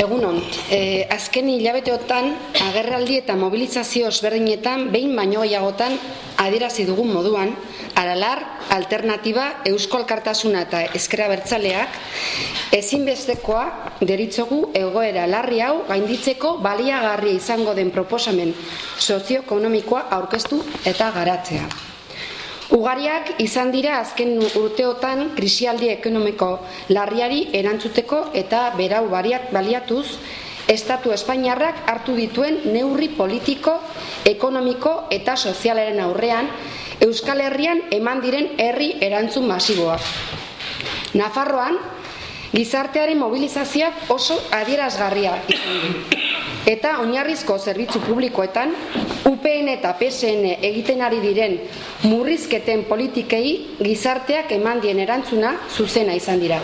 Egunon, e, azken hilabeteotan agerraldi eta mobilizazio ezberdinetan behin baino gehiagotan adierazi dugun moduan, aralar, alternatiba, eusko alkartasuna eta eskera bertzaleak ezinbestekoa deritzogu egoera larri hau gainditzeko baliagarria izango den proposamen sozioekonomikoa aurkeztu eta garatzea. Ugariak izan dira azken urteotan krisialdi ekonomiko larriari erantzuteko eta berau baliatuz Estatu Espainiarrak hartu dituen neurri politiko, ekonomiko eta sozialaren aurrean Euskal Herrian eman diren herri erantzun masiboak. Nafarroan, gizartearen mobilizazioak oso adierazgarria izan Eta oinarrizko zerbitzu publikoetan, UPN eta PSN egiten ari diren murrizketen politikei gizarteak eman dien erantzuna zuzena izan dira.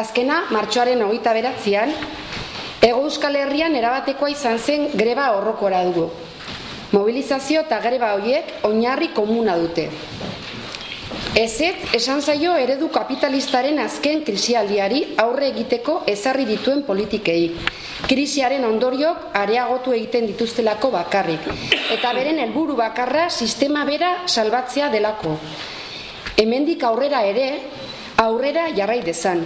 Azkena, martxoaren hogeita beratzean, Ego Euskal Herrian erabatekoa izan zen greba horrokora dugu. Mobilizazio eta greba horiek oinarri komuna dute. Ezet, esan zaio eredu kapitalistaren azken krisialdiari aurre egiteko ezarri dituen politikei. Krisiaren ondoriok areagotu egiten dituztelako bakarrik. Eta beren helburu bakarra sistema bera salbatzea delako. Hemendik aurrera ere, aurrera jarrai dezan.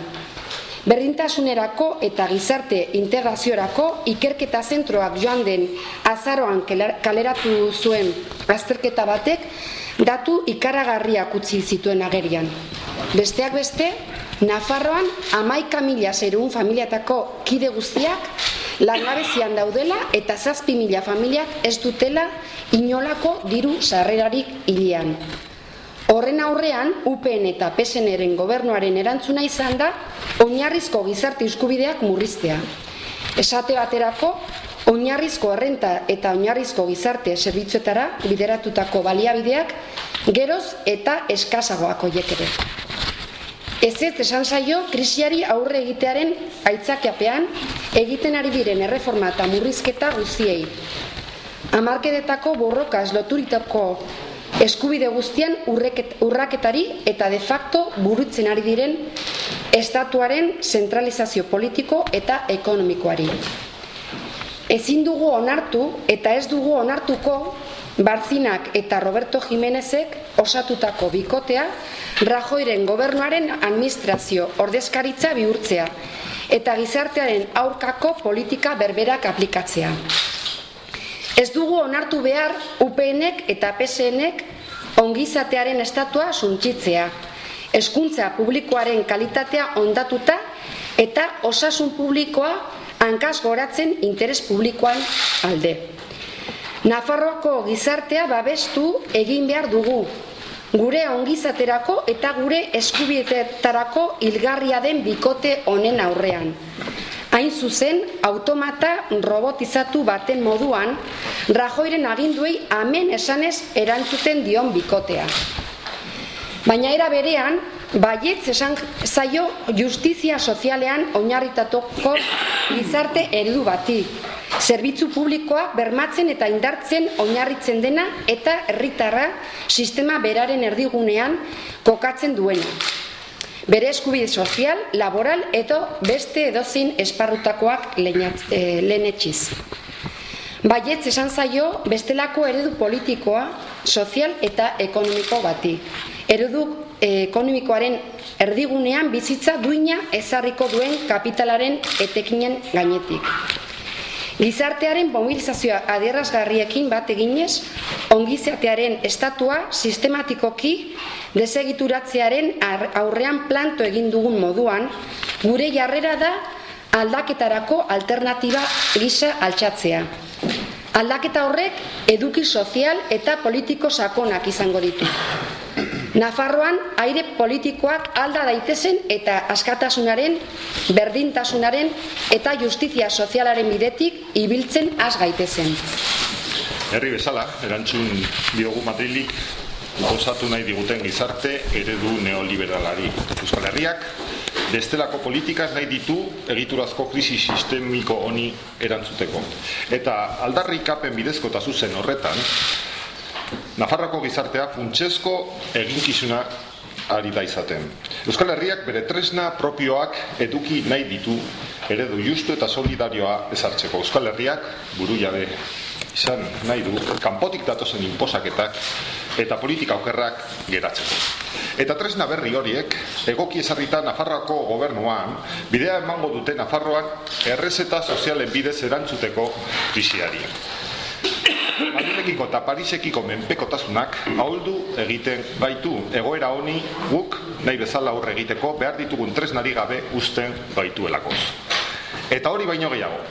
Berdintasunerako eta gizarte integraziorako ikerketa zentroak joan den azaroan kaleratu zuen azterketa batek datu ikaragarriak utzi zituen agerian. Besteak beste, Nafarroan amaika mila zerun familiatako kide guztiak langabezian daudela eta zazpi mila familiak ez dutela inolako diru sarrerarik hilian. Horren aurrean, UPN eta PSNren gobernuaren erantzuna izan da, oinarrizko gizarte eskubideak murriztea. Esate baterako, oinarrizko errenta eta oinarrizko gizarte zerbitzuetara bideratutako baliabideak geroz eta eskazagoako jekere. Ez ez esan zaio, krisiari aurre egitearen aitzakeapean egiten ari diren erreforma eta murrizketa guziei. Amarkedetako borroka loturitako eskubide guztian urraketari eta de facto burutzen ari diren estatuaren zentralizazio politiko eta ekonomikoari. Ezin dugu onartu eta ez dugu onartuko Barzinak eta Roberto Jimenezek osatutako bikotea Rajoiren gobernuaren administrazio ordezkaritza bihurtzea eta gizartearen aurkako politika berberak aplikatzea. Ez dugu onartu behar UPNek eta PSNek ongizatearen estatua suntxitzea, eskuntza publikoaren kalitatea ondatuta eta osasun publikoa hankaz goratzen interes publikoan alde. Nafarroako gizartea babestu egin behar dugu, gure ongizaterako eta gure eskubietetarako hilgarria den bikote honen aurrean. Hain zuzen, automata robotizatu baten moduan, Rajoiren aginduei amen esanez erantzuten dion bikotea. Baina era berean, baietz esan zaio justizia sozialean oinarritatuko gizarte eredu bati. Zerbitzu publikoak bermatzen eta indartzen oinarritzen dena eta herritarra sistema beraren erdigunean kokatzen duena. Bere eskubide sozial, laboral edo beste edozin esparrutakoak eh, lehenetxiz. Baietz esan zaio bestelako eredu politikoa, sozial eta ekonomiko bati. Eredu ekonomikoaren erdigunean bizitza duina ezarriko duen kapitalaren etekinen gainetik. Gizartearen mobilizazioa adierrazgarriekin bat eginez, ongizatearen estatua sistematikoki desegituratzearen aurrean planto egin dugun moduan, gure jarrera da aldaketarako alternatiba gisa altxatzea. Aldaketa horrek eduki sozial eta politiko sakonak izango ditu. Nafarroan aire politikoak alda daitezen eta askatasunaren, berdintasunaren eta justizia sozialaren bidetik ibiltzen az gaitezen. Herri bezala, erantzun diogu Madrilik osatu nahi diguten gizarte eredu neoliberalari. Euskal Herriak bestelako politikaz nahi ditu egiturazko krisi sistemiko honi erantzuteko. Eta aldarrikapen bidezko eta zuzen horretan, Nafarroko gizartea funtsezko eginkizuna ari da izaten. Euskal Herriak bere tresna propioak eduki nahi ditu eredu justu eta solidarioa ezartzeko. Euskal Herriak buru jabe izan nahi du kanpotik datozen inposaketak eta politika okerrak geratzeko. Eta tresna berri horiek, egoki esarrita Nafarroako gobernuan, bidea emango dute Nafarroan errezeta sozialen bidez erantzuteko krisiari. Madrilekiko eta Parisekiko menpekotasunak ahuldu egiten gaitu egoera honi guk nahi bezala aurre egiteko behar ditugun tresnari gabe usten gaituelakoz. Eta hori baino gehiago,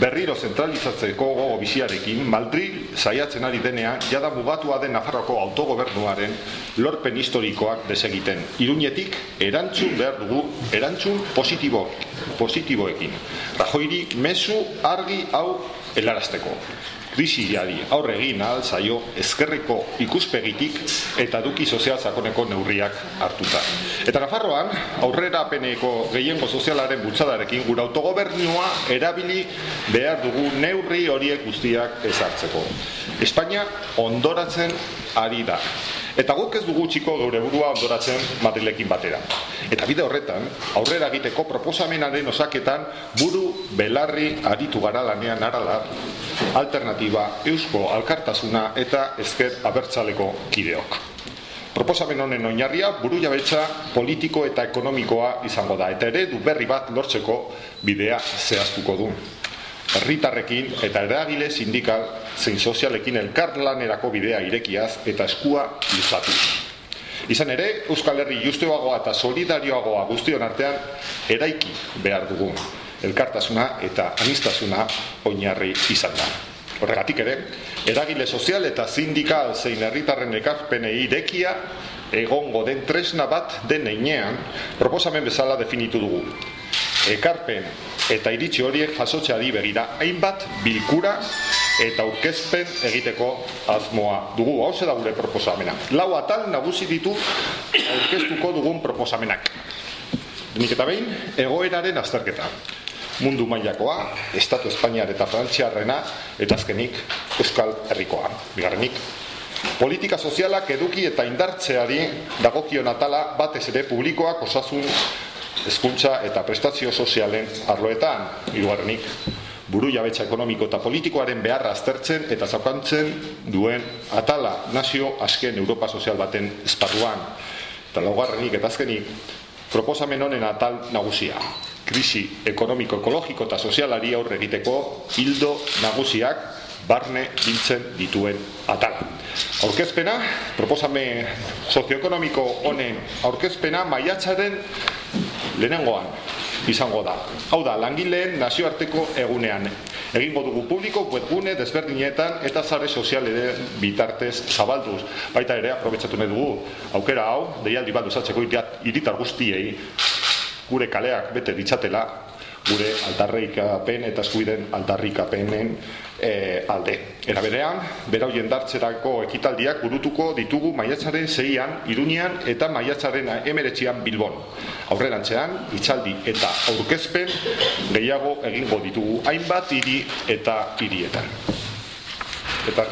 berriro zentralizatzeko gogo biziarekin, Madrid saiatzen ari denean, jada mugatua den Nafarroko autogobernuaren lorpen historikoak desegiten. Iruñetik, erantzun behar dugu, erantzun positibo, positiboekin. Rajoiri, mesu argi hau helarazteko krisiari aurre egin ahal zaio ezkerreko ikuspegitik eta duki sozial sakoneko neurriak hartuta. Eta Nafarroan aurrerapeneko gehiengo sozialaren bultzadarekin gure autogobernua erabili behar dugu neurri horiek guztiak ezartzeko. Espainia ondoratzen ari da. Eta guk ez dugu txiko geure burua ondoratzen Madrilekin batera. Eta bide horretan, aurrera egiteko proposamenaren osaketan buru belarri aritu gara lanean arala alternatiba eusko alkartasuna eta ezker abertzaleko kideok. Proposamen honen oinarria buru jabetza politiko eta ekonomikoa izango da, eta ere berri bat lortzeko bidea zehaztuko du. Herritarrekin eta eragile sindikal zein sozialekin elkarlanerako bidea irekiaz eta eskua luzatu. Izan ere, Euskal Herri justuagoa eta solidarioagoa guztion artean eraiki behar dugu. Elkartasuna eta anistasuna oinarri izan da. Horregatik ere, eragile sozial eta sindikal zein herritarren ekarpenei irekia egongo den tresna bat den einean proposamen bezala definitu dugu. Ekarpen eta iritsi horiek jasotzeari begira hainbat bilkura eta aurkezpen egiteko azmoa dugu. Hau da gure proposamena. Lau atal nagusi ditu aurkeztuko dugun proposamenak. Nik eta behin, egoeraren azterketa. Mundu mailakoa, Estatu Espainiar eta Frantziarrena, eta azkenik Euskal Herrikoa. Bigarrenik, politika sozialak eduki eta indartzeari dagokion atala batez ere publikoak osasun hezkuntza eta prestazio sozialen arloetan. Hirugarrenik, buru jabetza ekonomiko eta politikoaren beharra aztertzen eta zaukantzen duen atala nazio azken Europa sozial baten esparruan. Eta laugarrenik eta azkenik, proposamen honen atal nagusia. Krisi ekonomiko, ekologiko eta sozialari aurre egiteko hildo nagusiak barne biltzen dituen atala. Aurkezpena, proposame sozioekonomiko honen aurkezpena maiatzaren lehenengoan izango da. Hau da, langileen nazioarteko egunean. Egingo dugu publiko, webgune, desberdinetan eta zare soziale bitartez zabalduz. Baita ere, aprobetsatu nahi dugu, aukera hau, deialdi bat usatzeko iritar guztiei, gure kaleak bete ditzatela, gure aldarrikapen eta eskuiden aldarrikapenen e, alde. Era berean, berau jendartzerako ekitaldiak burutuko ditugu maiatzaren zeian, irunean eta maiatzaren emeretxian bilbon. Aurrerantzean, itzaldi eta aurkezpen gehiago egingo ditugu hainbat hiri eta hirietan. Eta